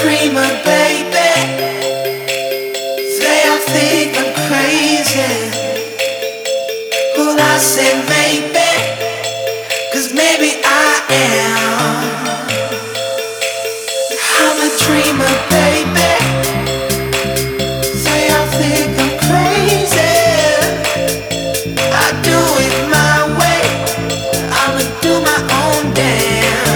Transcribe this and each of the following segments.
dreamer, baby. They all think I'm crazy. Well, I say maybe, cause maybe I am. I'm a dreamer, baby. They all think I'm crazy. I do it my way. I'ma do my own damn.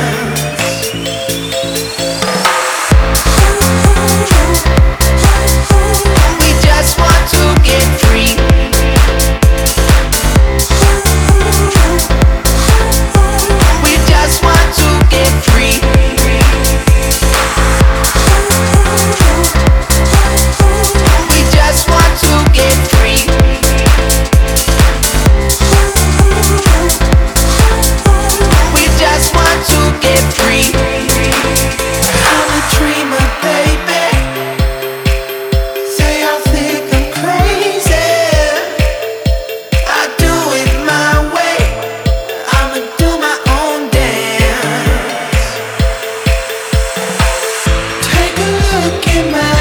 my